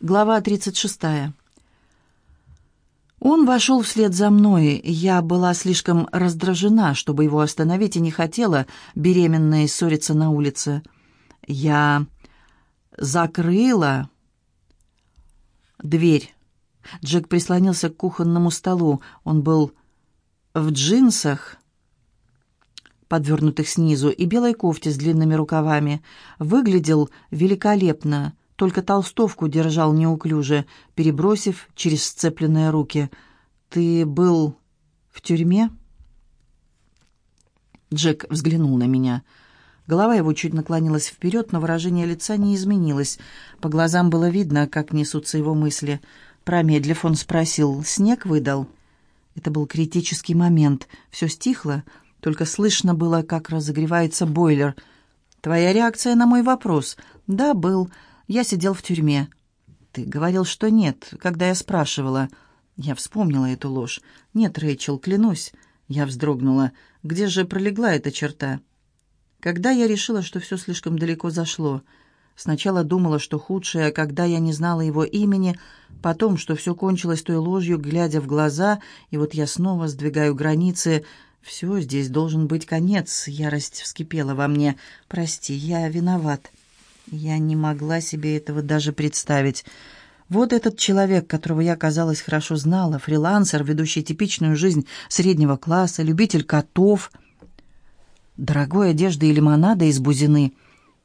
Глава 36. Он вошел вслед за мной. Я была слишком раздражена, чтобы его остановить, и не хотела беременной ссориться на улице. Я закрыла дверь. Джек прислонился к кухонному столу. Он был в джинсах, подвернутых снизу, и белой кофте с длинными рукавами. Выглядел великолепно — только толстовку держал неуклюже, перебросив через сцепленные руки. «Ты был в тюрьме?» Джек взглянул на меня. Голова его чуть наклонилась вперед, но выражение лица не изменилось. По глазам было видно, как несутся его мысли. Промедлив, он спросил, «Снег выдал?» Это был критический момент. Все стихло, только слышно было, как разогревается бойлер. «Твоя реакция на мой вопрос?» «Да, был. Я сидел в тюрьме». «Ты говорил, что нет, когда я спрашивала». Я вспомнила эту ложь. «Нет, Рэйчел, клянусь». Я вздрогнула. «Где же пролегла эта черта?» Когда я решила, что все слишком далеко зашло. Сначала думала, что худшее, когда я не знала его имени, потом, что все кончилось той ложью, глядя в глаза, и вот я снова сдвигаю границы. Все, здесь должен быть конец. Ярость вскипела во мне. «Прости, я виноват». Я не могла себе этого даже представить. Вот этот человек, которого я, казалось, хорошо знала, фрилансер, ведущий типичную жизнь среднего класса, любитель котов, дорогой одежды и лимонада из бузины.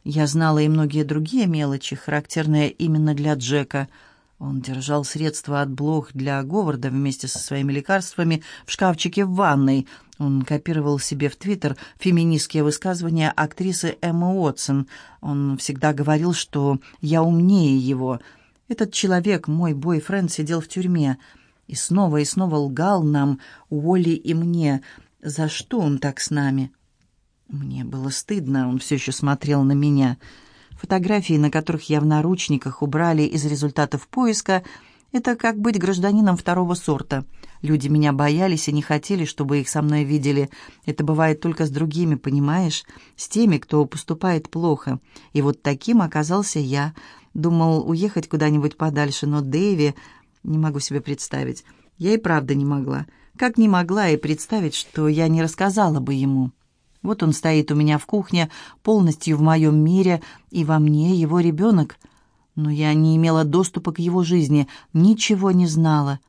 Я знала и многие другие мелочи, характерные именно для Джека — он держал средства от блох для Говарда вместе со своими лекарствами в шкафчике в ванной. Он копировал себе в Твиттер феминистские высказывания актрисы Эммы Уотсон. Он всегда говорил, что «я умнее его». Этот человек, мой бойфренд, сидел в тюрьме и снова и снова лгал нам, Уолли и мне. За что он так с нами? Мне было стыдно, он все еще смотрел на меня. Фотографии, на которых я в наручниках убрали из результатов поиска, это как быть гражданином второго сорта. Люди меня боялись и не хотели, чтобы их со мной видели. Это бывает только с другими, понимаешь? С теми, кто поступает плохо. И вот таким оказался я. Думал уехать куда-нибудь подальше, но Дэви... Не могу себе представить. Я и правда не могла. Как не могла и представить, что я не рассказала бы ему. Вот он стоит у меня в кухне, полностью в моем мире, и во мне его ребенок. Но я не имела доступа к его жизни, ничего не знала.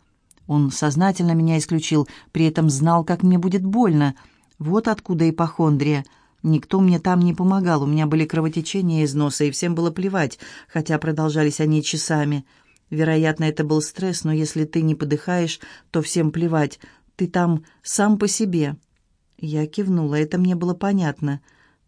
Он сознательно меня исключил, при этом знал, как мне будет больно. Вот откуда ипохондрия. Никто мне там не помогал, у меня были кровотечения из носа, и всем было плевать, хотя продолжались они часами. Вероятно, это был стресс, но если ты не подыхаешь, то всем плевать. Ты там сам по себе». Я кивнула, это мне было понятно.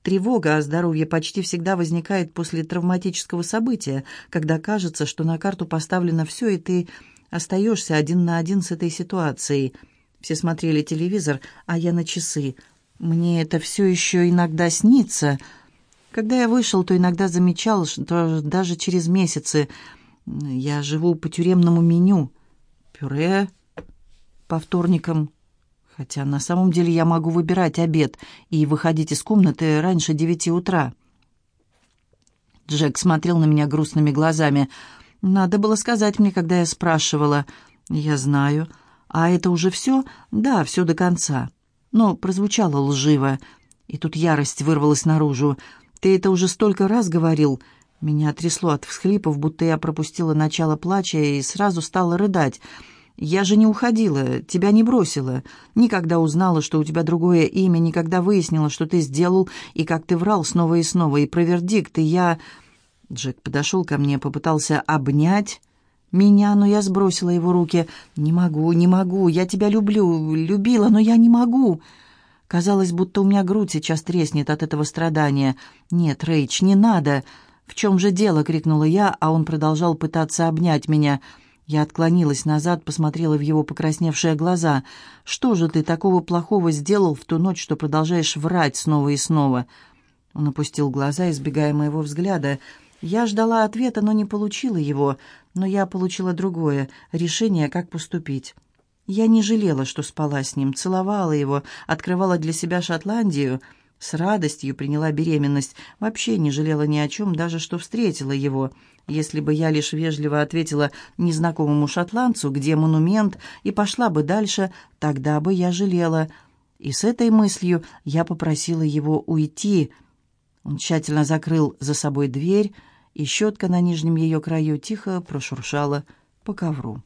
Тревога о здоровье почти всегда возникает после травматического события, когда кажется, что на карту поставлено все, и ты остаешься один на один с этой ситуацией. Все смотрели телевизор, а я на часы. Мне это все еще иногда снится. Когда я вышел, то иногда замечал, что даже через месяцы я живу по тюремному меню. Пюре по вторникам, Хотя на самом деле я могу выбирать обед и выходить из комнаты раньше девяти утра. Джек смотрел на меня грустными глазами. «Надо было сказать мне, когда я спрашивала». «Я знаю. А это уже все?» «Да, все до конца». Но прозвучало лживо. И тут ярость вырвалась наружу. «Ты это уже столько раз говорил». Меня трясло от всхлипов, будто я пропустила начало плача и сразу стала рыдать. Я же не уходила, тебя не бросила. Никогда узнала, что у тебя другое имя, никогда выяснила, что ты сделал, и как ты врал снова и снова. И про вердикт, и я...» Джек подошел ко мне, попытался обнять меня, но я сбросила его руки. «Не могу, не могу, я тебя люблю, любила, но я не могу». Казалось, будто у меня грудь сейчас треснет от этого страдания. «Нет, Рэйч, не надо!» «В чем же дело?» — крикнула я, а он продолжал пытаться обнять меня — я отклонилась назад, посмотрела в его покрасневшие глаза. «Что же ты такого плохого сделал в ту ночь, что продолжаешь врать снова и снова?» Он опустил глаза, избегая моего взгляда. Я ждала ответа, но не получила его. Но я получила другое — решение, как поступить. Я не жалела, что спала с ним, целовала его, открывала для себя Шотландию. С радостью приняла беременность, вообще не жалела ни о чем, даже что встретила его. Если бы я лишь вежливо ответила незнакомому шотландцу, где монумент, и пошла бы дальше, тогда бы я жалела. И с этой мыслью я попросила его уйти. Он тщательно закрыл за собой дверь, и щетка на нижнем ее краю тихо прошуршала по ковру.